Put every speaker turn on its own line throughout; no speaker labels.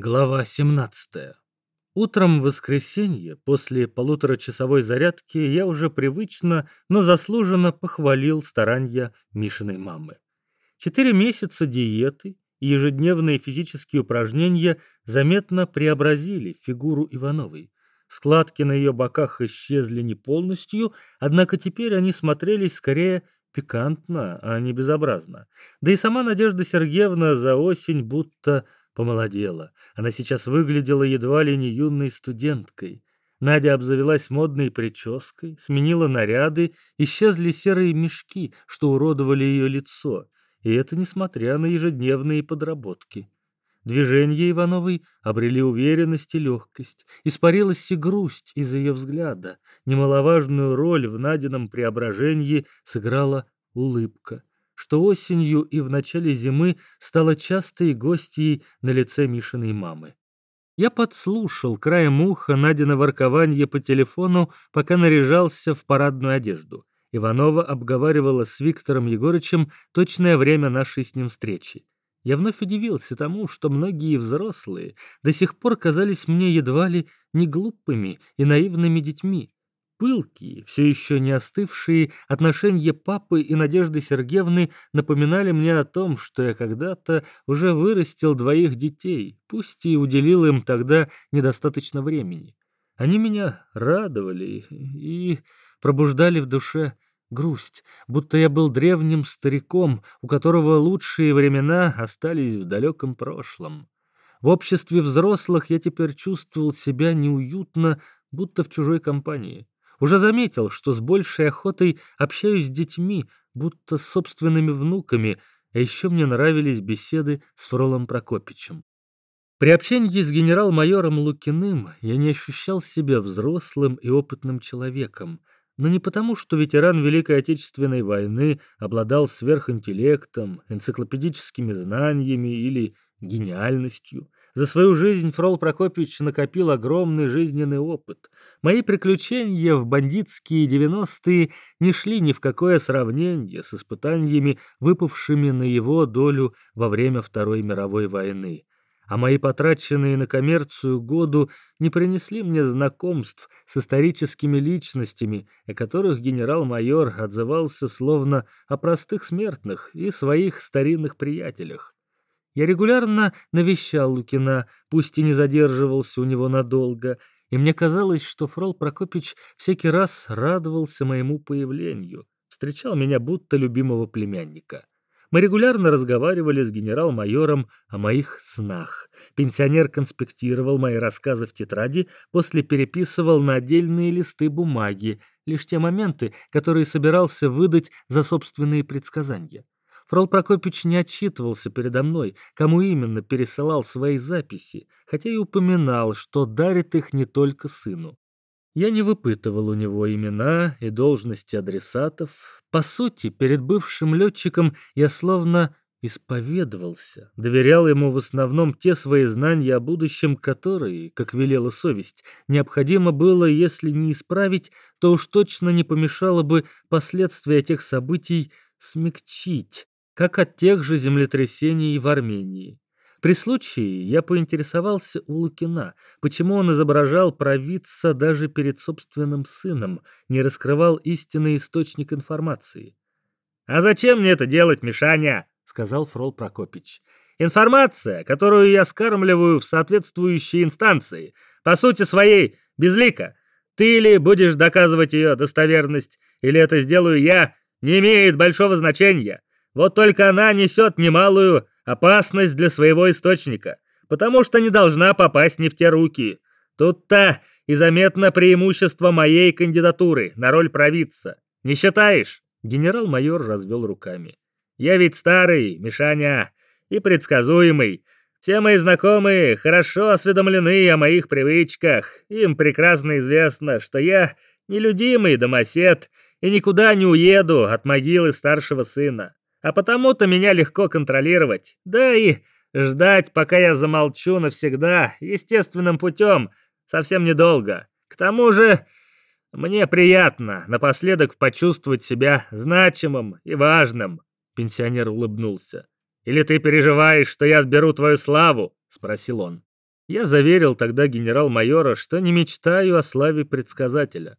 Глава 17. Утром в воскресенье, после полуторачасовой зарядки, я уже привычно, но заслуженно похвалил старания Мишиной мамы. Четыре месяца диеты и ежедневные физические упражнения заметно преобразили фигуру Ивановой. Складки на ее боках исчезли не полностью, однако теперь они смотрелись скорее пикантно, а не безобразно. Да и сама Надежда Сергеевна за осень будто помолодела. Она сейчас выглядела едва ли не юной студенткой. Надя обзавелась модной прической, сменила наряды, исчезли серые мешки, что уродовали ее лицо. И это несмотря на ежедневные подработки. Движения Ивановой обрели уверенность и легкость. Испарилась и грусть из ее взгляда. Немаловажную роль в Надином преображении сыграла улыбка что осенью и в начале зимы стала частой гостьей на лице Мишиной мамы. Я подслушал краем уха Надина воркование по телефону, пока наряжался в парадную одежду. Иванова обговаривала с Виктором Егорычем точное время нашей с ним встречи. Я вновь удивился тому, что многие взрослые до сих пор казались мне едва ли не глупыми и наивными детьми. Пылкие, все еще не остывшие отношения папы и Надежды Сергеевны напоминали мне о том, что я когда-то уже вырастил двоих детей, пусть и уделил им тогда недостаточно времени. Они меня радовали и пробуждали в душе грусть, будто я был древним стариком, у которого лучшие времена остались в далеком прошлом. В обществе взрослых я теперь чувствовал себя неуютно, будто в чужой компании. Уже заметил, что с большей охотой общаюсь с детьми, будто с собственными внуками, а еще мне нравились беседы с Фролом Прокопичем. При общении с генерал-майором Лукиным я не ощущал себя взрослым и опытным человеком, но не потому, что ветеран Великой Отечественной войны обладал сверхинтеллектом, энциклопедическими знаниями или гениальностью. За свою жизнь Фрол Прокопьевич накопил огромный жизненный опыт. Мои приключения в бандитские девяностые не шли ни в какое сравнение с испытаниями, выпавшими на его долю во время Второй мировой войны. А мои потраченные на коммерцию году не принесли мне знакомств с историческими личностями, о которых генерал-майор отзывался словно о простых смертных и своих старинных приятелях. Я регулярно навещал Лукина, пусть и не задерживался у него надолго, и мне казалось, что Фрол Прокопич всякий раз радовался моему появлению, встречал меня будто любимого племянника. Мы регулярно разговаривали с генерал-майором о моих снах. Пенсионер конспектировал мои рассказы в тетради, после переписывал на отдельные листы бумаги, лишь те моменты, которые собирался выдать за собственные предсказания. Фрол Прокопич не отчитывался передо мной, кому именно пересылал свои записи, хотя и упоминал, что дарит их не только сыну. Я не выпытывал у него имена и должности адресатов. По сути, перед бывшим летчиком я словно исповедовался, доверял ему в основном те свои знания о будущем, которые, как велела совесть, необходимо было, если не исправить, то уж точно не помешало бы последствия тех событий смягчить как от тех же землетрясений в Армении. При случае я поинтересовался у Лукина, почему он изображал провидца даже перед собственным сыном, не раскрывал истинный источник информации. «А зачем мне это делать, Мишаня?» — сказал Фрол Прокопич. «Информация, которую я скармливаю в соответствующие инстанции, по сути своей, безлика. Ты или будешь доказывать ее достоверность, или это сделаю я, не имеет большого значения. Вот только она несет немалую опасность для своего источника, потому что не должна попасть не в те руки. Тут-то и заметно преимущество моей кандидатуры на роль провидца. Не считаешь?» Генерал-майор развел руками. «Я ведь старый, Мишаня, и предсказуемый. Все мои знакомые хорошо осведомлены о моих привычках. Им прекрасно известно, что я нелюдимый домосед и никуда не уеду от могилы старшего сына. А потому-то меня легко контролировать. Да и ждать, пока я замолчу навсегда, естественным путем, совсем недолго. К тому же, мне приятно напоследок почувствовать себя значимым и важным. Пенсионер улыбнулся. «Или ты переживаешь, что я отберу твою славу?» — спросил он. Я заверил тогда генерал-майора, что не мечтаю о славе предсказателя.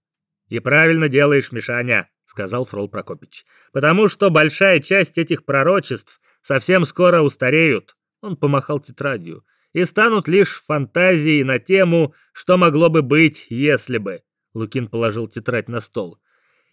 «И правильно делаешь, Мишаня», — сказал Фрол Прокопич, «потому что большая часть этих пророчеств совсем скоро устареют». Он помахал тетрадью. «И станут лишь фантазии на тему, что могло бы быть, если бы». Лукин положил тетрадь на стол.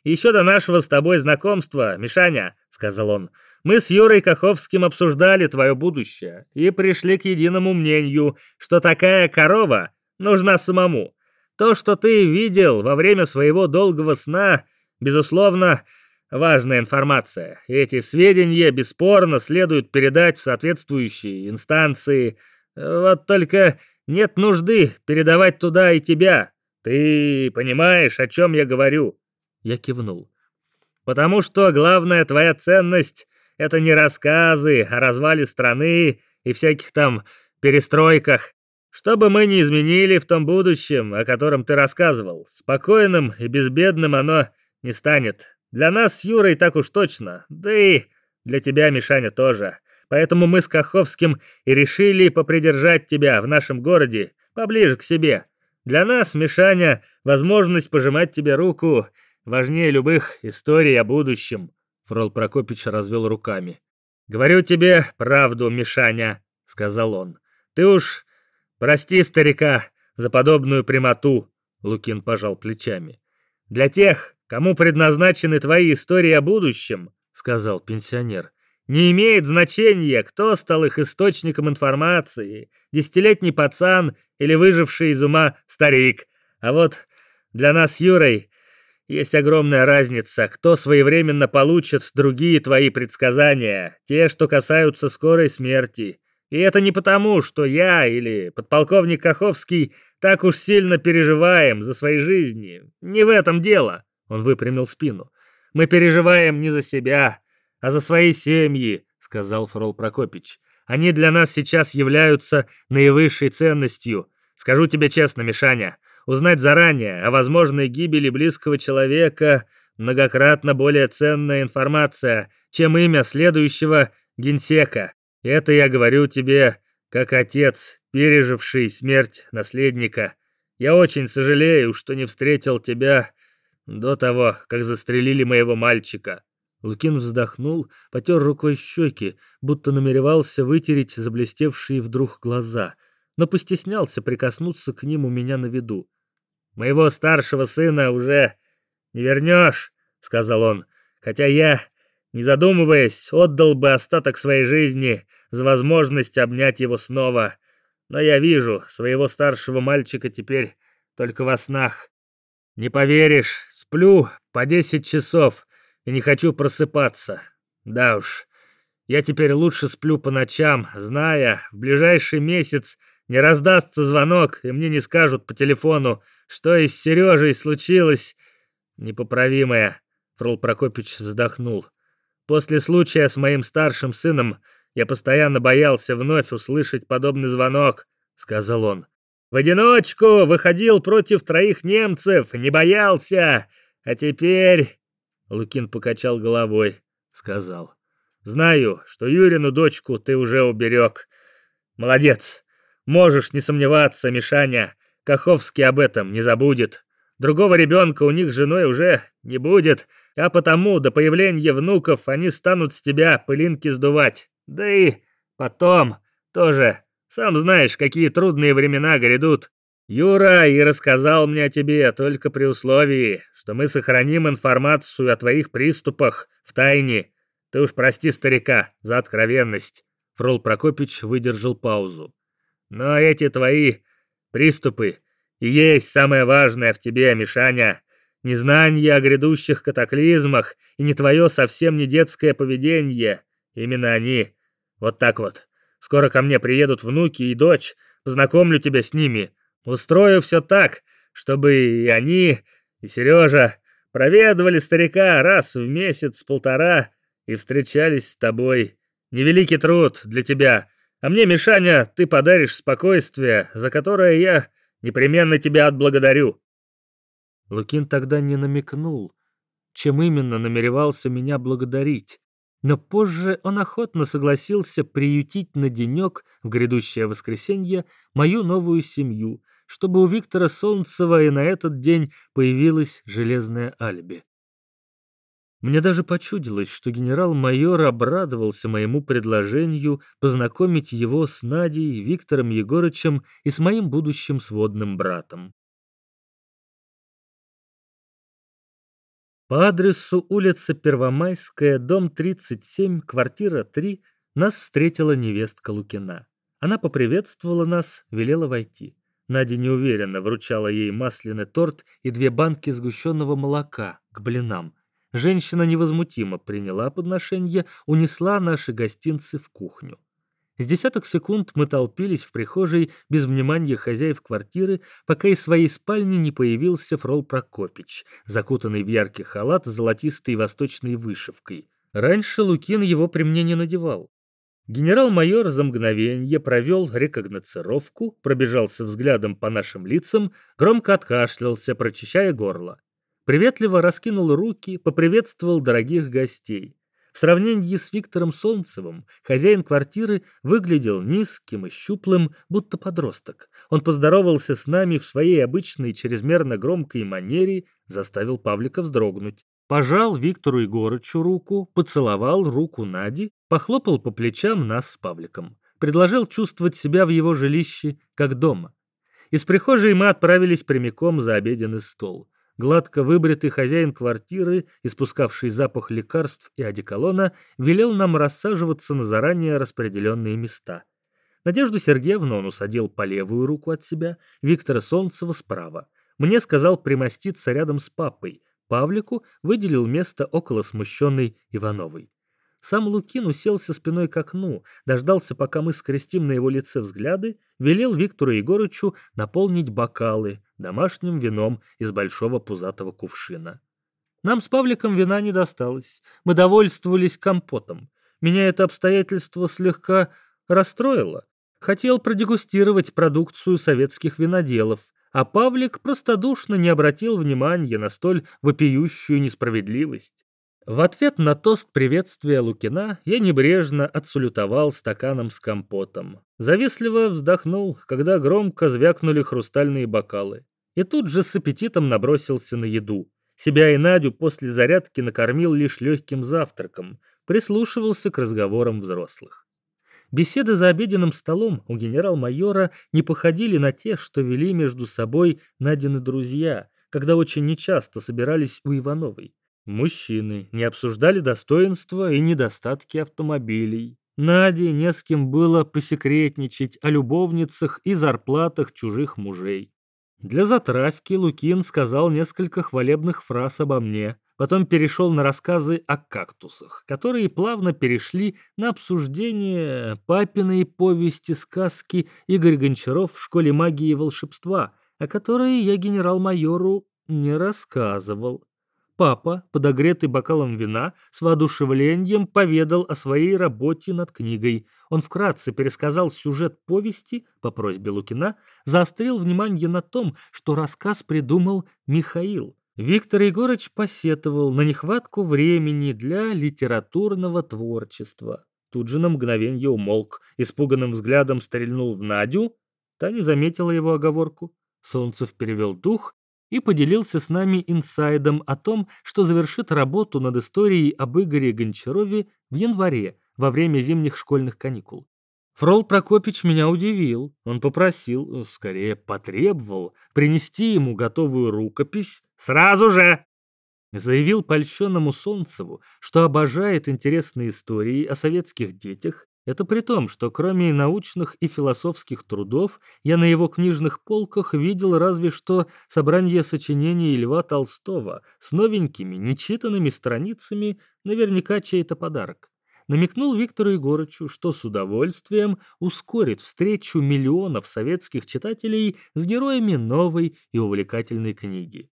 «Еще до нашего с тобой знакомства, Мишаня», — сказал он, — «мы с Юрой Каховским обсуждали твое будущее и пришли к единому мнению, что такая корова нужна самому. То, что ты видел во время своего долгого сна, безусловно, важная информация. Эти сведения бесспорно следует передать в соответствующие инстанции. Вот только нет нужды передавать туда и тебя. Ты понимаешь, о чем я говорю?» Я кивнул. «Потому что главная твоя ценность — это не рассказы о развале страны и всяких там перестройках. Что бы мы ни изменили в том будущем, о котором ты рассказывал, спокойным и безбедным оно не станет. Для нас с Юрой так уж точно, да и для тебя, Мишаня, тоже. Поэтому мы с Каховским и решили попридержать тебя в нашем городе поближе к себе. Для нас, Мишаня, возможность пожимать тебе руку важнее любых историй о будущем. Фрол Прокопич развел руками. «Говорю тебе правду, Мишаня», — сказал он. «Ты уж прости старика за подобную прямоту», — Лукин пожал плечами. «Для тех, кому предназначены твои истории о будущем», — сказал пенсионер, «не имеет значения, кто стал их источником информации, десятилетний пацан или выживший из ума старик. А вот для нас с Юрой есть огромная разница, кто своевременно получит другие твои предсказания, те, что касаются скорой смерти. И это не потому, что я или подполковник Каховский так уж сильно переживаем за свои жизни. Не в этом дело. Он выпрямил спину. Мы переживаем не за себя, а за свои семьи, сказал Фрол Прокопич. Они для нас сейчас являются наивысшей ценностью. Скажу тебе честно, Мишаня, Узнать заранее о возможной гибели близкого человека многократно более ценная информация, чем имя следующего генсека. Это я говорю тебе как отец, переживший смерть наследника. Я очень сожалею, что не встретил тебя до того, как застрелили моего мальчика». Лукин вздохнул, потер рукой щеки, будто намеревался вытереть заблестевшие вдруг глаза, но постеснялся прикоснуться к ним у меня на виду. Моего старшего сына уже не вернешь, сказал он, хотя я, не задумываясь, отдал бы остаток своей жизни за возможность обнять его снова. Но я вижу своего старшего мальчика теперь только во снах. Не поверишь, сплю по десять часов и не хочу просыпаться. Да уж, я теперь лучше сплю по ночам, зная, в ближайший месяц не раздастся звонок, и мне не скажут по телефону, что и с Сережей случилось непоправимое. Фрол Прокопич вздохнул. После случая с моим старшим сыном я постоянно боялся вновь услышать подобный звонок, сказал он. В одиночку выходил против троих немцев, не боялся, а теперь... Лукин покачал головой, сказал. Знаю, что Юрину дочку ты уже уберег. Молодец. Можешь не сомневаться, Мишаня, Каховский об этом не забудет. Другого ребенка у них с женой уже не будет, а потому до появления внуков они станут с тебя пылинки сдувать. Да и потом тоже, сам знаешь, какие трудные времена грядут. Юра и рассказал мне о тебе только при условии, что мы сохраним информацию о твоих приступах в тайне. Ты уж прости старика за откровенность. Фрол Прокопич выдержал паузу. Но эти твои приступы и есть самое важное в тебе, Мишаня. Незнание о грядущих катаклизмах и не твое совсем не детское поведение. Именно они. Вот так вот. Скоро ко мне приедут внуки и дочь. Познакомлю тебя с ними. Устрою все так, чтобы и они, и Сережа проведывали старика раз в месяц-полтора и встречались с тобой. Невеликий труд для тебя, а мне, Мишаня, ты подаришь спокойствие, за которое я непременно тебя отблагодарю». Лукин тогда не намекнул, чем именно намеревался меня благодарить. Но позже он охотно согласился приютить на денек в грядущее воскресенье мою новую семью, чтобы у Виктора Солнцева и на этот день появилась железная алиби. Мне даже почудилось, что генерал-майор обрадовался моему предложению познакомить его с Надей, Виктором Егорычем и с моим будущим сводным братом. По адресу улица Первомайская, дом 37, квартира 3, нас встретила невестка Лукина. Она поприветствовала нас, велела войти. Надя неуверенно вручала ей масляный торт и две банки сгущенного молока к блинам. Женщина невозмутимо приняла подношение, унесла наши гостинцы в кухню. С десяток секунд мы толпились в прихожей без внимания хозяев квартиры, пока из своей спальни не появился Фрол Прокопич, закутанный в яркий халат с золотистой восточной вышивкой. Раньше Лукин его при мне не надевал. Генерал-майор за мгновенье провел рекогноцировку, пробежался взглядом по нашим лицам, громко откашлялся, прочищая горло. Приветливо раскинул руки, поприветствовал дорогих гостей. В сравнении с Виктором Солнцевым хозяин квартиры выглядел низким и щуплым, будто подросток. Он поздоровался с нами в своей обычной чрезмерно громкой манере, заставил Павлика вздрогнуть. Пожал Виктору Егорычу руку, поцеловал руку Нади, похлопал по плечам нас с Павликом. Предложил чувствовать себя в его жилище, как дома. Из прихожей мы отправились прямиком за обеденный стол. Гладко выбритый хозяин квартиры, испускавший запах лекарств и одеколона, велел нам рассаживаться на заранее распределенные места. Надежду Сергеевну он усадил по левую руку от себя, Виктора Солнцева справа. Мне сказал примоститься рядом с папой. Павлику выделил место около смущенной Ивановой. Сам Лукин уселся спиной к окну, дождался, пока мы скрестим на его лице взгляды, велел Виктору Егорычу наполнить бокалы домашним вином из большого пузатого кувшина. Нам с Павликом вина не досталось, мы довольствовались компотом. Меня это обстоятельство слегка расстроило. Хотел продегустировать продукцию советских виноделов, а Павлик простодушно не обратил внимания на столь вопиющую несправедливость. В ответ на тост приветствия Лукина я небрежно отсулютовал стаканом с компотом. Завистливо вздохнул, когда громко звякнули хрустальные бокалы. И тут же с аппетитом набросился на еду. Себя и Надю после зарядки накормил лишь легким завтраком, прислушивался к разговорам взрослых. Беседы за обеденным столом у генерал-майора не походили на те, что вели между собой Надины друзья, когда очень нечасто собирались у Ивановой. Мужчины не обсуждали достоинства и недостатки автомобилей. Наде не с кем было посекретничать о любовницах и зарплатах чужих мужей. Для затравки Лукин сказал несколько хвалебных фраз обо мне, потом перешел на рассказы о кактусах, которые плавно перешли на обсуждение папиной повести-сказки Игорь Гончаров в школе магии и волшебства, о которой я генерал-майору не рассказывал. Папа, подогретый бокалом вина, с воодушевлением поведал о своей работе над книгой. Он вкратце пересказал сюжет повести по просьбе Лукина, заострил внимание на том, что рассказ придумал Михаил. Виктор Егорыч посетовал на нехватку времени для литературного творчества. Тут же на мгновенье умолк, испуганным взглядом стрельнул в Надю. Та не заметила его оговорку. Солнцев перевел дух и поделился с нами инсайдом о том, что завершит работу над историей об Игоре Гончарове в январе, во время зимних школьных каникул. Фрол Прокопич меня удивил. Он попросил, скорее потребовал, принести ему готовую рукопись сразу же. Заявил польщенному Солнцеву, что обожает интересные истории о советских детях это при том, что кроме научных и философских трудов, я на его книжных полках видел разве что собрание сочинений Льва Толстого с новенькими, нечитанными страницами, наверняка чей-то подарок. Намекнул Виктору Егорычу, что с удовольствием ускорит встречу миллионов советских читателей с героями новой и увлекательной книги.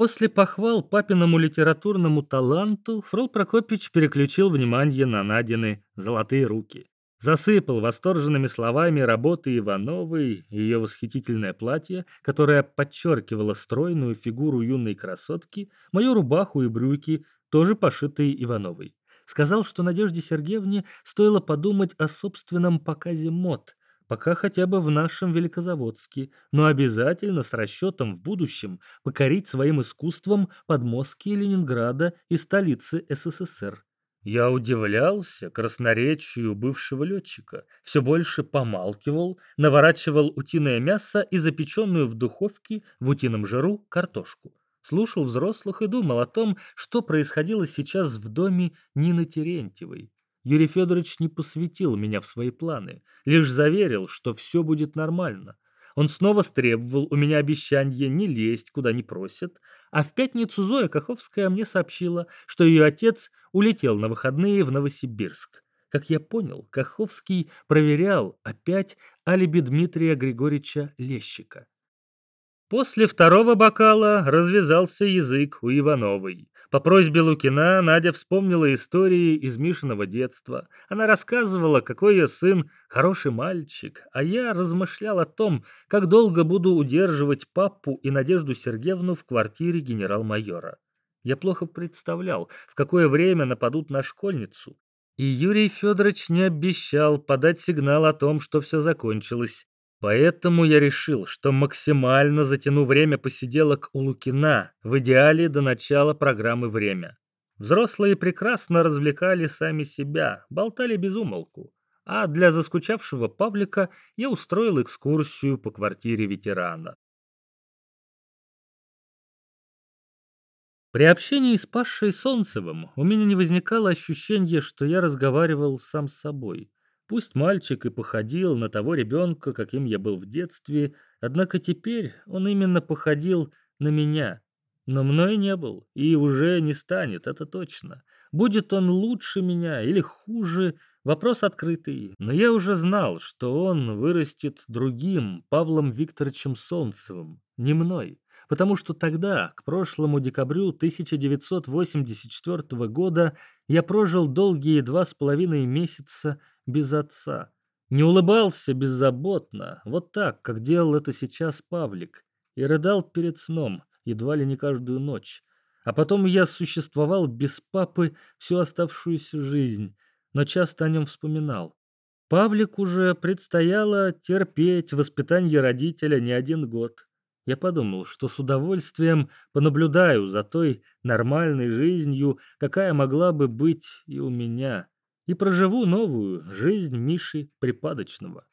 После похвал папиному литературному таланту Фрол Прокопич переключил внимание на Надины золотые руки. Засыпал восторженными словами работы Ивановой ее восхитительное платье, которое подчеркивало стройную фигуру юной красотки, мою рубаху и брюки, тоже пошитые Ивановой. Сказал, что Надежде Сергеевне стоило подумать о собственном показе мод, пока хотя бы в нашем Великозаводске, но обязательно с расчетом в будущем покорить своим искусством подмостки Ленинграда и столицы СССР. Я удивлялся красноречию бывшего летчика, все больше помалкивал, наворачивал утиное мясо и запеченную в духовке в утином жиру картошку. Слушал взрослых и думал о том, что происходило сейчас в доме Нины Терентьевой. Юрий Федорович не посвятил меня в свои планы, лишь заверил, что все будет нормально. Он снова стребовал у меня обещание не лезть, куда не просят, а в пятницу Зоя Каховская мне сообщила, что ее отец улетел на выходные в Новосибирск. Как я понял, Каховский проверял опять алиби Дмитрия Григорьевича Лещика. После второго бокала развязался язык у Ивановой. По просьбе Лукина Надя вспомнила истории из Мишиного детства. Она рассказывала, какой ее сын хороший мальчик, а я размышлял о том, как долго буду удерживать папу и Надежду Сергеевну в квартире генерал-майора. Я плохо представлял, в какое время нападут на школьницу. И Юрий Федорович не обещал подать сигнал о том, что все закончилось. Поэтому я решил, что максимально затяну время посиделок у Лукина, в идеале до начала программы «Время». Взрослые прекрасно развлекали сами себя, болтали без умолку. А для заскучавшего Павлика я устроил экскурсию по квартире ветерана. При общении с Пашей Солнцевым у меня не возникало ощущения, что я разговаривал сам с собой. Пусть мальчик и походил на того ребенка, каким я был в детстве, однако теперь он именно походил на меня. Но мной не был и уже не станет, это точно. Будет он лучше меня или хуже, вопрос открытый. Но я уже знал, что он вырастет другим Павлом Викторовичем Солнцевым, не мной. Потому что тогда, к прошлому декабрю 1984 года, я прожил долгие два с половиной месяца без отца. Не улыбался беззаботно, вот так, как делал это сейчас Павлик, и рыдал перед сном, едва ли не каждую ночь. А потом я существовал без папы всю оставшуюся жизнь, но часто о нем вспоминал. Павлик уже предстояло терпеть воспитание родителя не один год. Я подумал, что с удовольствием понаблюдаю за той нормальной жизнью, какая могла бы быть и у меня и проживу новую жизнь Миши Припадочного.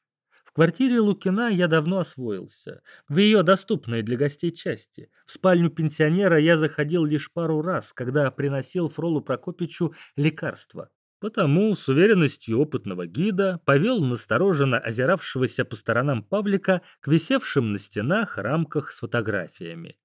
В квартире Лукина я давно освоился, в ее доступной для гостей части. В спальню пенсионера я заходил лишь пару раз, когда приносил Фролу Прокопичу лекарства. Потому с уверенностью опытного гида повел настороженно озиравшегося по сторонам Павлика к висевшим на стенах рамках с фотографиями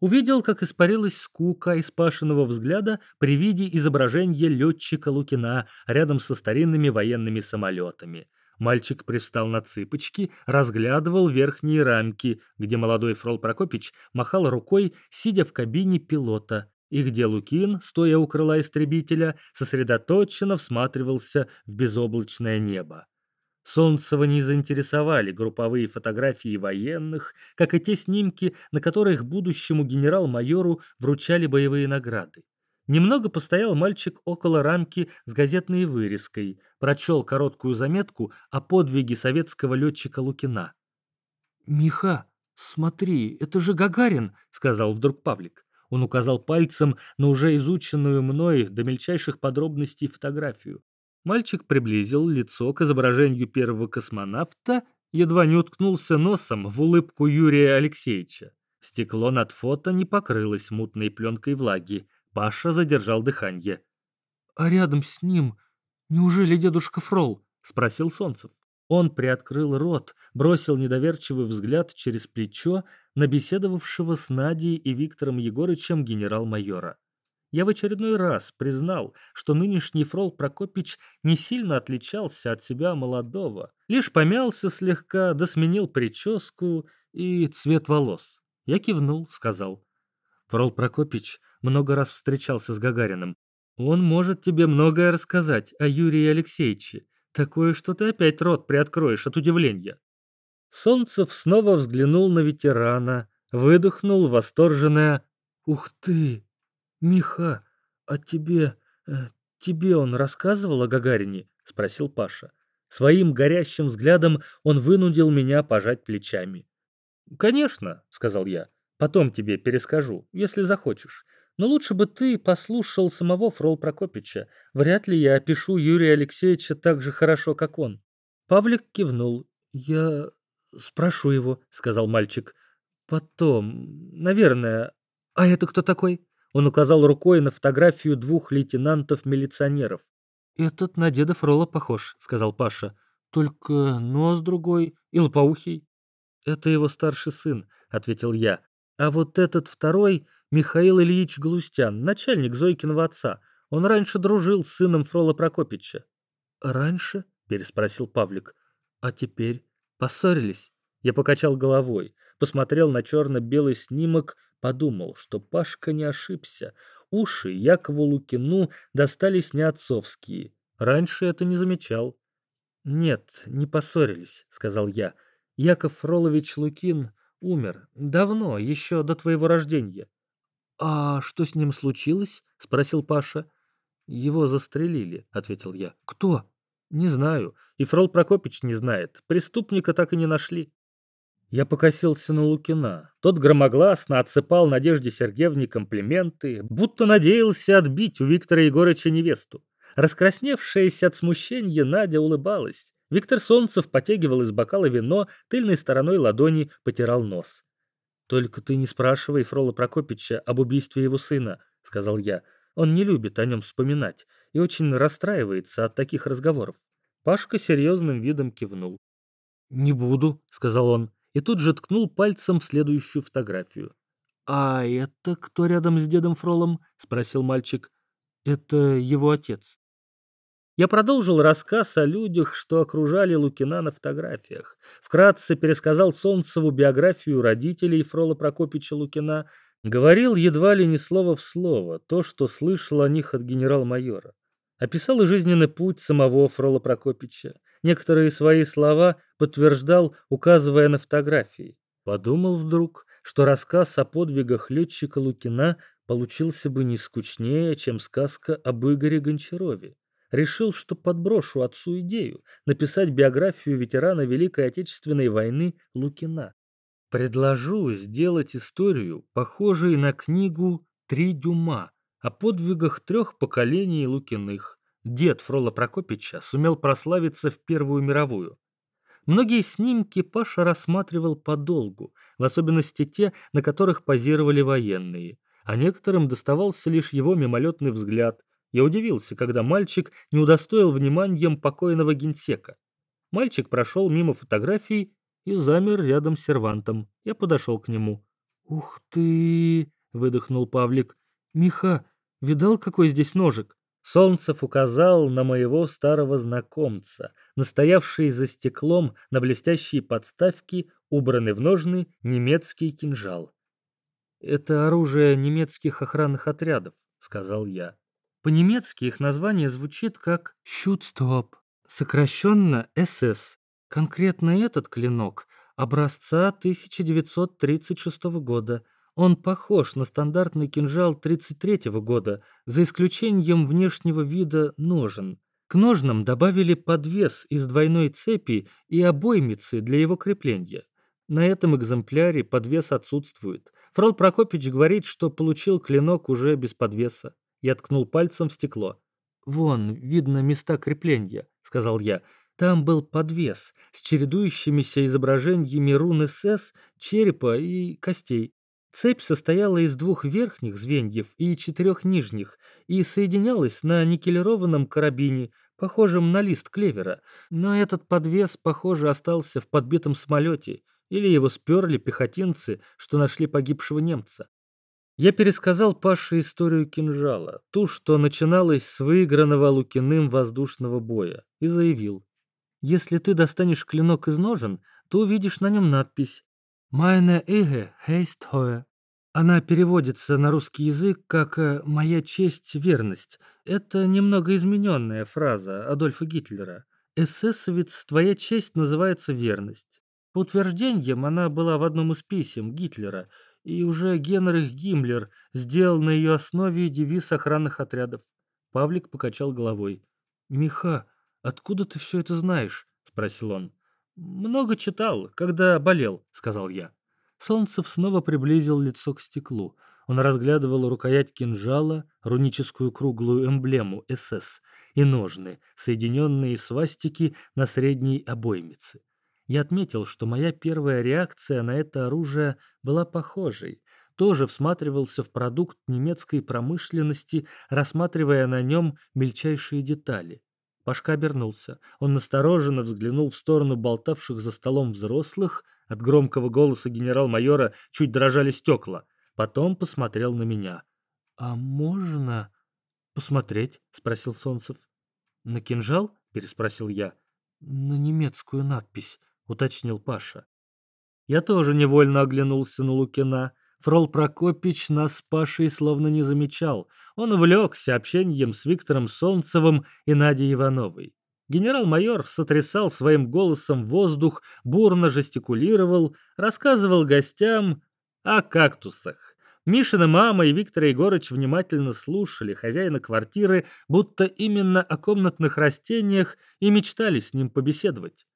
увидел, как испарилась скука из Пашиного взгляда при виде изображения летчика Лукина рядом со старинными военными самолетами. Мальчик привстал на цыпочки, разглядывал верхние рамки, где молодой Фрол Прокопич махал рукой, сидя в кабине пилота, и где Лукин, стоя у крыла истребителя, сосредоточенно всматривался в безоблачное небо. Солнцева не заинтересовали групповые фотографии военных, как и те снимки, на которых будущему генерал-майору вручали боевые награды. Немного постоял мальчик около рамки с газетной вырезкой, прочел короткую заметку о подвиге советского летчика Лукина. «Миха, смотри, это же Гагарин!» — сказал вдруг Павлик. Он указал пальцем на уже изученную мной до мельчайших подробностей фотографию. Мальчик приблизил лицо к изображению первого космонавта, едва не уткнулся носом в улыбку Юрия Алексеевича. Стекло над фото не покрылось мутной пленкой влаги. Паша задержал дыхание. «А рядом с ним неужели дедушка Фрол?» — спросил Солнцев. Он приоткрыл рот, бросил недоверчивый взгляд через плечо на беседовавшего с Надей и Виктором Егорычем генерал-майора я в очередной раз признал, что нынешний Фрол Прокопич не сильно отличался от себя молодого, лишь помялся слегка, да сменил прическу и цвет волос. Я кивнул, сказал. Фрол Прокопич много раз встречался с Гагариным. Он может тебе многое рассказать о Юрии Алексеевиче. Такое, что ты опять рот приоткроешь от удивления. Солнцев снова взглянул на ветерана, выдохнул восторженное «Ух ты!» Миха, а тебе... Э, тебе он рассказывал о Гагарине?» — спросил Паша. Своим горящим взглядом он вынудил меня пожать плечами. «Конечно», — сказал я, — «потом тебе перескажу, если захочешь. Но лучше бы ты послушал самого Фрол Прокопича. Вряд ли я опишу Юрия Алексеевича так же хорошо, как он». Павлик кивнул. «Я спрошу его», — сказал мальчик. «Потом, наверное. А это кто такой?» Он указал рукой на фотографию двух лейтенантов-милиционеров. «Этот на деда Фрола похож», — сказал Паша. «Только нос другой и лопоухий». «Это его старший сын», — ответил я. «А вот этот второй — Михаил Ильич Галустян, начальник Зойкиного отца. Он раньше дружил с сыном Фрола Прокопича». «Раньше?» — переспросил Павлик. «А теперь поссорились?» Я покачал головой, посмотрел на черно-белый снимок, подумал, что Пашка не ошибся. Уши Якову Лукину достались не отцовские. Раньше это не замечал. «Нет, не поссорились», — сказал я. «Яков Фролович Лукин умер. Давно, еще до твоего рождения». «А что с ним случилось?» — спросил Паша. «Его застрелили», — ответил я. «Кто?» «Не знаю. И Фрол Прокопич не знает. Преступника так и не нашли». Я покосился на Лукина. Тот громогласно отсыпал Надежде Сергеевне комплименты, будто надеялся отбить у Виктора Егорыча невесту. Раскрасневшаяся от смущения Надя улыбалась. Виктор Солнцев потягивал из бокала вино, тыльной стороной ладони потирал нос. «Только ты не спрашивай Фрола Прокопича об убийстве его сына», — сказал я. «Он не любит о нем вспоминать и очень расстраивается от таких разговоров». Пашка серьезным видом кивнул. «Не буду», — сказал он и тут же ткнул пальцем в следующую фотографию. «А это кто рядом с дедом Фролом?» — спросил мальчик. «Это его отец». Я продолжил рассказ о людях, что окружали Лукина на фотографиях. Вкратце пересказал Солнцеву биографию родителей Фрола Прокопича Лукина, говорил едва ли не слово в слово то, что слышал о них от генерал-майора. Описал и жизненный путь самого Фрола Прокопича. Некоторые свои слова подтверждал, указывая на фотографии. Подумал вдруг, что рассказ о подвигах летчика Лукина получился бы не скучнее, чем сказка об Игоре Гончарове. Решил, что подброшу отцу идею написать биографию ветерана Великой Отечественной войны Лукина. Предложу сделать историю, похожей на книгу «Три дюма» о подвигах трех поколений Лукиных. Дед Фрола Прокопича сумел прославиться в Первую мировую. Многие снимки Паша рассматривал подолгу, в особенности те, на которых позировали военные, а некоторым доставался лишь его мимолетный взгляд. Я удивился, когда мальчик не удостоил вниманием покойного генсека. Мальчик прошел мимо фотографий и замер рядом с сервантом. Я подошел к нему. «Ух ты!» — выдохнул Павлик. «Миха, видал, какой здесь ножик?» Солнцев указал на моего старого знакомца, настоявший за стеклом на блестящей подставке, убранный в ножны немецкий кинжал. «Это оружие немецких охранных отрядов», — сказал я. По-немецки их название звучит как «Щутстоп», сокращенно «СС». Конкретно этот клинок образца 1936 года — он похож на стандартный кинжал 33 года, за исключением внешнего вида ножен. К ножнам добавили подвес из двойной цепи и обоймицы для его крепления. На этом экземпляре подвес отсутствует. Фрол Прокопич говорит, что получил клинок уже без подвеса. Я ткнул пальцем в стекло. «Вон, видно места крепления», — сказал я. Там был подвес с чередующимися изображениями рун СС, черепа и костей. Цепь состояла из двух верхних звеньев и четырех нижних и соединялась на никелированном карабине, похожем на лист клевера, но этот подвес, похоже, остался в подбитом самолете, или его сперли пехотинцы, что нашли погибшего немца. Я пересказал Паше историю кинжала, ту, что начиналась с выигранного Лукиным воздушного боя, и заявил. «Если ты достанешь клинок из ножен, то увидишь на нем надпись «Meine Ehe heißt Heu». Она переводится на русский язык как э, «моя честь – верность». Это немного измененная фраза Адольфа Гитлера. «Эсэсовец, твоя честь называется верность». По утверждениям, она была в одном из писем Гитлера, и уже Генрих Гиммлер сделал на ее основе девиз охранных отрядов. Павлик покачал головой. «Миха, откуда ты все это знаешь?» — спросил он. «Много читал, когда болел», — сказал я. Солнцев снова приблизил лицо к стеклу. Он разглядывал рукоять кинжала, руническую круглую эмблему СС и ножны, соединенные свастики на средней обоймице. Я отметил, что моя первая реакция на это оружие была похожей. Тоже всматривался в продукт немецкой промышленности, рассматривая на нем мельчайшие детали. Пашка обернулся. Он настороженно взглянул в сторону болтавших за столом взрослых. От громкого голоса генерал-майора чуть дрожали стекла. Потом посмотрел на меня. «А можно посмотреть?» — спросил Солнцев. «На кинжал?» — переспросил я. «На немецкую надпись», — уточнил Паша. Я тоже невольно оглянулся на Лукина. Фрол Прокопич нас с Пашей словно не замечал. Он увлекся общением с Виктором Солнцевым и Надей Ивановой. Генерал-майор сотрясал своим голосом воздух, бурно жестикулировал, рассказывал гостям о кактусах. Мишина мама и Виктор Егорыч внимательно слушали хозяина квартиры, будто именно о комнатных растениях и мечтали с ним побеседовать.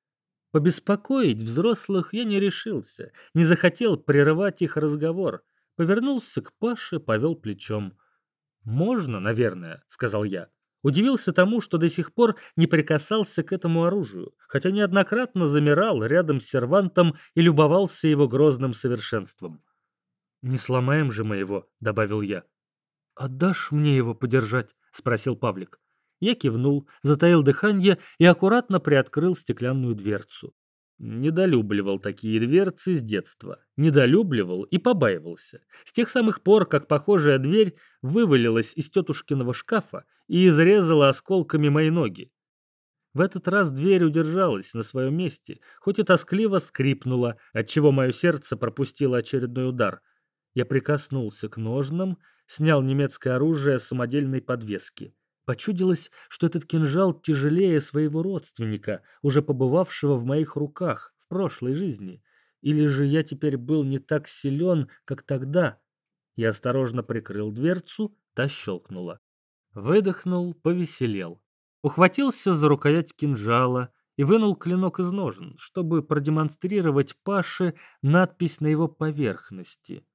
Побеспокоить взрослых я не решился, не захотел прерывать их разговор. Повернулся к Паше, повел плечом. «Можно, наверное», — сказал я. Удивился тому, что до сих пор не прикасался к этому оружию, хотя неоднократно замирал рядом с сервантом и любовался его грозным совершенством. «Не сломаем же мы его», — добавил я. «Отдашь мне его подержать?» — спросил Павлик. Я кивнул, затаил дыхание и аккуратно приоткрыл стеклянную дверцу. Недолюбливал такие дверцы с детства. Недолюбливал и побаивался. С тех самых пор, как похожая дверь вывалилась из тетушкиного шкафа и изрезала осколками мои ноги. В этот раз дверь удержалась на своем месте, хоть и тоскливо скрипнула, отчего мое сердце пропустило очередной удар. Я прикоснулся к ножнам, снял немецкое оружие с самодельной подвески. Почудилось, что этот кинжал тяжелее своего родственника, уже побывавшего в моих руках в прошлой жизни. Или же я теперь был не так силен, как тогда? Я осторожно прикрыл дверцу, та щелкнула. Выдохнул, повеселел. Ухватился за рукоять кинжала и вынул клинок из ножен, чтобы продемонстрировать Паше надпись на его поверхности.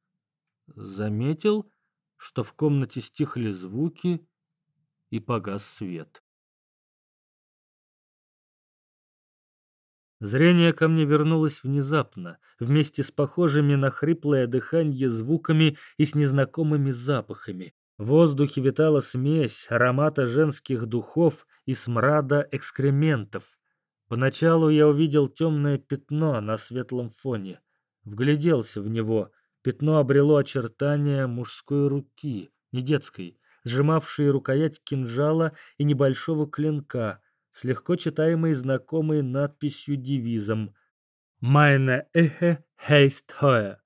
Заметил, что в комнате стихли звуки, и погас свет. Зрение ко мне вернулось внезапно, вместе с похожими на хриплое дыхание звуками и с незнакомыми запахами. В воздухе витала смесь аромата женских духов и смрада экскрементов. Поначалу я увидел темное пятно на светлом фоне. Вгляделся в него. Пятно обрело очертания мужской руки, не детской, сжимавшие рукоять кинжала и небольшого клинка, с легко читаемой знакомой надписью-девизом «Meine Ehe heißt Heuer».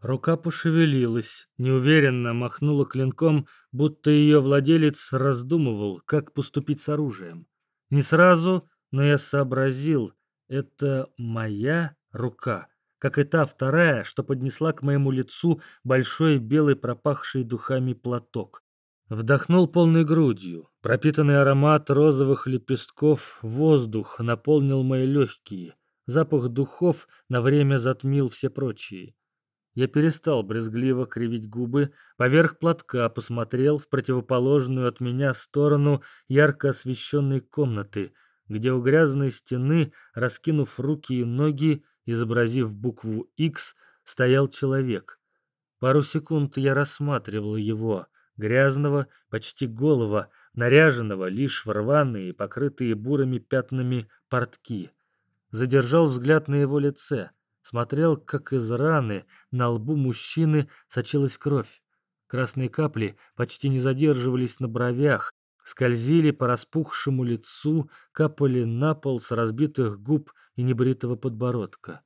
Рука пошевелилась, неуверенно махнула клинком, будто ее владелец раздумывал, как поступить с оружием. Не сразу, но я сообразил, это моя рука как и та вторая, что поднесла к моему лицу большой белый пропахший духами платок. Вдохнул полной грудью. Пропитанный аромат розовых лепестков воздух наполнил мои легкие. Запах духов на время затмил все прочие. Я перестал брезгливо кривить губы, поверх платка посмотрел в противоположную от меня сторону ярко освещенной комнаты, где у грязной стены, раскинув руки и ноги, изобразив букву X, стоял человек. Пару секунд я рассматривал его, грязного, почти голого, наряженного лишь в рваные, покрытые бурыми пятнами портки. Задержал взгляд на его лице, смотрел, как из раны на лбу мужчины сочилась кровь. Красные капли почти не задерживались на бровях, скользили по распухшему лицу, капали на пол с разбитых губ и небритого подбородка.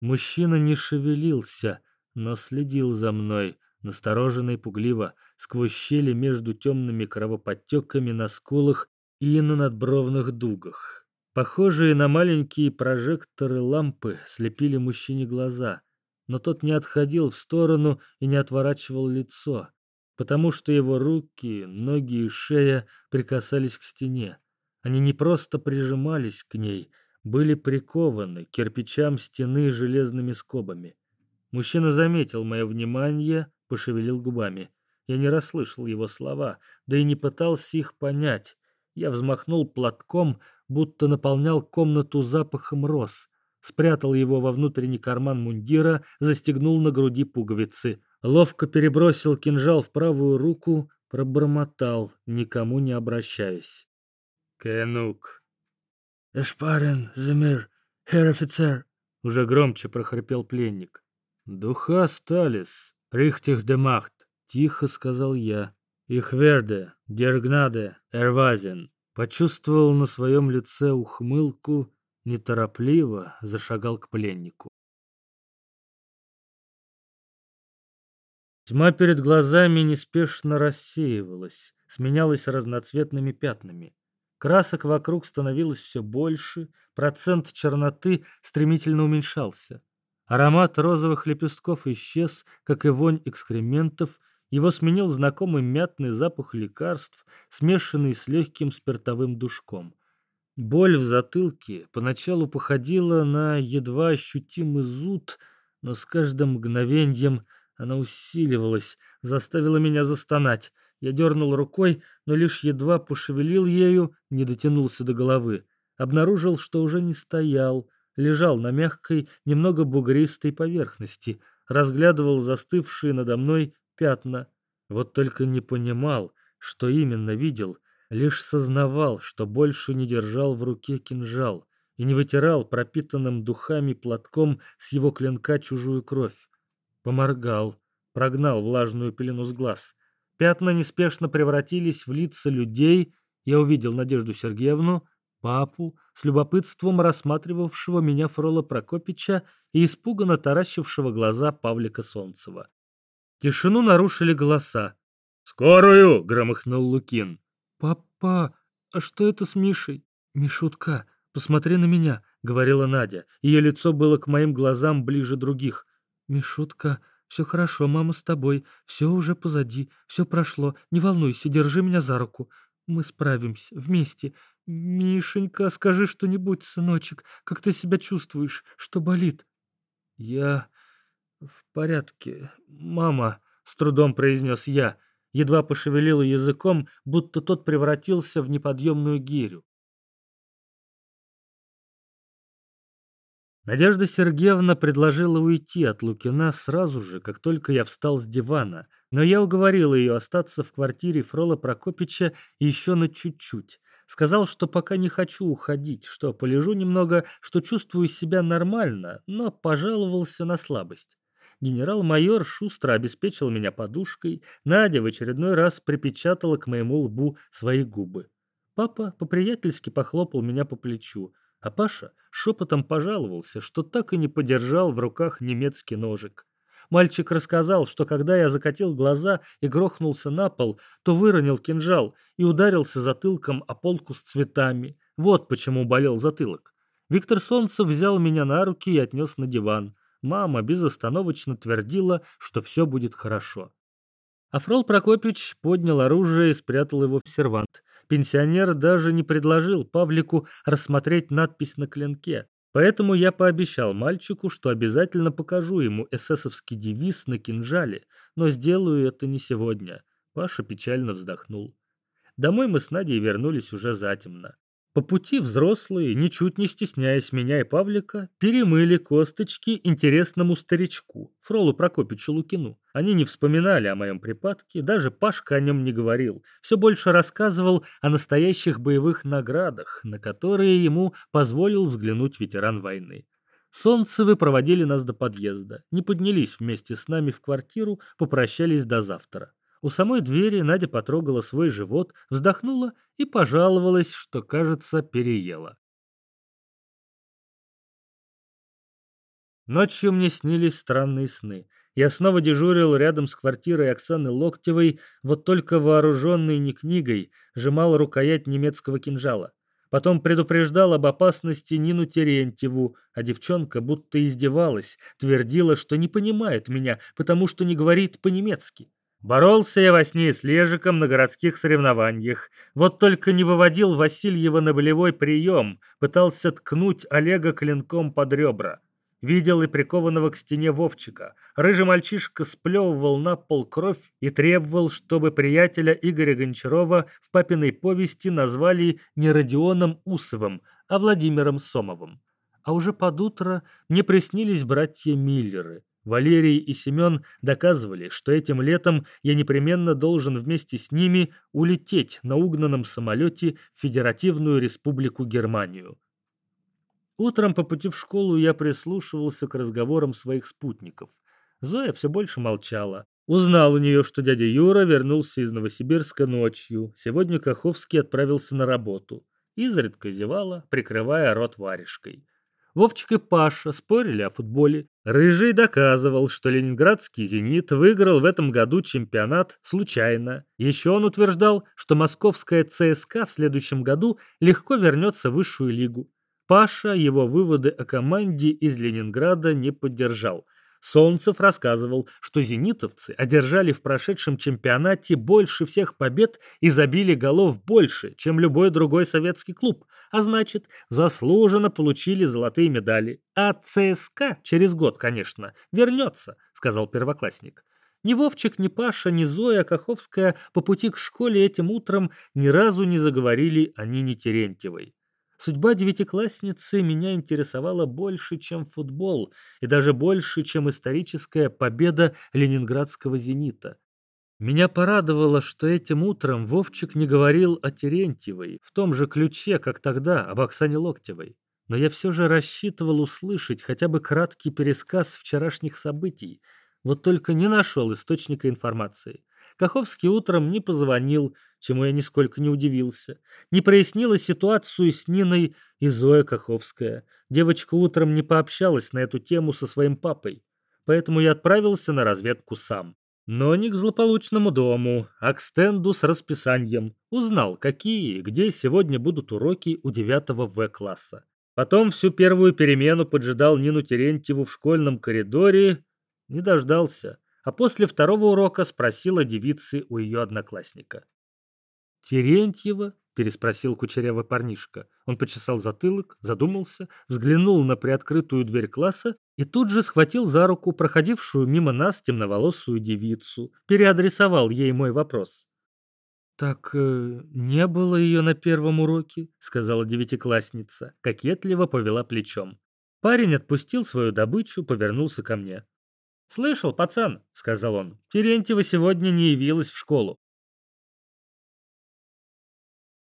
Мужчина не шевелился, но следил за мной, настороженно и пугливо, сквозь щели между темными кровоподтеками на скулах и на надбровных дугах. Похожие на маленькие прожекторы лампы слепили мужчине глаза, но тот не отходил в сторону и не отворачивал лицо. потому что его руки, ноги и шея прикасались к стене. Они не просто прижимались к ней, были прикованы к кирпичам стены железными скобами. Мужчина заметил мое внимание, пошевелил губами. Я не расслышал его слова, да и не пытался их понять. Я взмахнул платком, будто наполнял комнату запахом роз. Спрятал его во внутренний карман мундира, застегнул на груди пуговицы. Ловко перебросил кинжал в правую руку, пробормотал, никому не обращаясь. «Кенук!»
«Эшпарен, Земир, хер офицер!»
Уже громче прохрипел пленник. «Духа сталис, рихтих демахт!» Тихо сказал я. «Их верде, дергнаде, эрвазен!» Почувствовал на своем лице ухмылку, неторопливо зашагал к пленнику. Тьма перед глазами неспешно рассеивалась, сменялась разноцветными пятнами. Красок вокруг становилось все больше, процент черноты стремительно уменьшался. Аромат розовых лепестков исчез, как и вонь экскрементов, его сменил знакомый мятный запах лекарств, смешанный с легким спиртовым душком. Боль в затылке поначалу походила на едва ощутимый зуд, но с каждым мгновением она усиливалась, заставила меня застонать. Я дернул рукой, но лишь едва пошевелил ею, не дотянулся до головы. Обнаружил, что уже не стоял, лежал на мягкой, немного бугристой поверхности, разглядывал застывшие надо мной пятна. Вот только не понимал, что именно видел, лишь сознавал, что больше не держал в руке кинжал и не вытирал пропитанным духами платком с его клинка чужую кровь. Поморгал, прогнал влажную пелену с глаз. Пятна неспешно превратились в лица людей. Я увидел Надежду Сергеевну, папу, с любопытством рассматривавшего меня Фрола Прокопича и испуганно таращившего глаза Павлика Солнцева. Тишину нарушили голоса. «Скорую!» — громыхнул Лукин. «Папа, а что это с Мишей?» «Мишутка, посмотри на меня», — говорила Надя. Ее лицо было к моим глазам ближе других. «Мишутка, все хорошо, мама с тобой. Все уже позади, все прошло. Не волнуйся, держи меня за руку. Мы справимся, вместе. Мишенька, скажи что-нибудь, сыночек. Как ты себя чувствуешь? Что болит?» «Я в порядке, мама», — с трудом произнес я. Едва пошевелил языком, будто тот превратился в неподъемную гирю. Надежда Сергеевна предложила уйти от Лукина сразу же, как только я встал с дивана, но я уговорил ее остаться в квартире Фрола Прокопича еще на чуть-чуть. Сказал, что пока не хочу уходить, что полежу немного, что чувствую себя нормально, но пожаловался на слабость. Генерал-майор шустро обеспечил меня подушкой, Надя в очередной раз припечатала к моему лбу свои губы. Папа по-приятельски похлопал меня по плечу, а Паша шепотом пожаловался, что так и не подержал в руках немецкий ножик. Мальчик рассказал, что когда я закатил глаза и грохнулся на пол, то выронил кинжал и ударился затылком о полку с цветами. Вот почему болел затылок. Виктор Солнцев взял меня на руки и отнес на диван. Мама безостановочно твердила, что все будет хорошо. Афрол Прокопич поднял оружие и спрятал его в сервант. Пенсионер даже не предложил Павлику рассмотреть надпись на клинке. Поэтому я пообещал мальчику, что обязательно покажу ему эсэсовский девиз на кинжале, но сделаю это не сегодня. Паша печально вздохнул. Домой мы с Надей вернулись уже затемно. По пути взрослые, ничуть не стесняясь меня и Павлика, перемыли косточки интересному старичку, Фролу Прокопичу Лукину. Они не вспоминали о моем припадке, даже Пашка о нем не говорил. Все больше рассказывал о настоящих боевых наградах, на которые ему позволил взглянуть ветеран войны. Солнцевы проводили нас до подъезда, не поднялись вместе с нами в квартиру, попрощались до завтра. У самой двери Надя потрогала свой живот, вздохнула и пожаловалась, что, кажется, переела. Ночью мне снились странные сны. Я снова дежурил рядом с квартирой Оксаны Локтевой, вот только вооруженный не книгой, сжимал рукоять немецкого кинжала. Потом предупреждал об опасности Нину Терентьеву, а девчонка будто издевалась, твердила, что не понимает меня, потому что не говорит по-немецки. Боролся я во сне с Лежиком на городских соревнованиях. Вот только не выводил Васильева на болевой прием, пытался ткнуть Олега клинком под ребра. Видел и прикованного к стене Вовчика. Рыжий мальчишка сплевывал на пол кровь и требовал, чтобы приятеля Игоря Гончарова в папиной повести назвали не Родионом Усовым, а Владимиром Сомовым. А уже под утро мне приснились братья Миллеры. Валерий и Семен доказывали, что этим летом я непременно должен вместе с ними улететь на угнанном самолете в Федеративную Республику Германию. Утром по пути в школу я прислушивался к разговорам своих спутников. Зоя все больше молчала. Узнал у нее, что дядя Юра вернулся из Новосибирска ночью. Сегодня Каховский отправился на работу. Изредка зевала, прикрывая рот варежкой. Вовчик и Паша спорили о футболе. Рыжий доказывал, что ленинградский «Зенит» выиграл в этом году чемпионат случайно. Еще он утверждал, что московская ЦСКА в следующем году легко вернется в высшую лигу. Паша его выводы о команде из Ленинграда не поддержал. Солнцев рассказывал, что зенитовцы одержали в прошедшем чемпионате больше всех побед и забили голов больше, чем любой другой советский клуб, а значит, заслуженно получили золотые медали. А ЦСКА через год, конечно, вернется, сказал первоклассник. Ни Вовчик, ни Паша, ни Зоя Каховская по пути к школе этим утром ни разу не заговорили о Нине Терентьевой. Судьба девятиклассницы меня интересовала больше, чем футбол, и даже больше, чем историческая победа ленинградского «Зенита». Меня порадовало, что этим утром Вовчик не говорил о Терентьевой, в том же ключе, как тогда, об Оксане Локтевой. Но я все же рассчитывал услышать хотя бы краткий пересказ вчерашних событий, вот только не нашел источника информации. Каховский утром не позвонил, чему я нисколько не удивился. Не прояснила ситуацию с Ниной и Зоя Каховская. Девочка утром не пообщалась на эту тему со своим папой. Поэтому я отправился на разведку сам. Но не к злополучному дому, а к стенду с расписанием. Узнал, какие и где сегодня будут уроки у 9 В-класса. Потом всю первую перемену поджидал Нину Терентьеву в школьном коридоре. Не дождался а после второго урока спросила девицы у ее одноклассника. «Терентьева?» – переспросил кучерявый парнишка. Он почесал затылок, задумался, взглянул на приоткрытую дверь класса и тут же схватил за руку проходившую мимо нас темноволосую девицу, переадресовал ей мой вопрос. «Так э, не было ее на первом уроке», — сказала девятиклассница, кокетливо повела плечом. Парень отпустил свою добычу, повернулся ко мне. «Слышал, пацан», — сказал он, — «Терентьева сегодня не явилась в школу.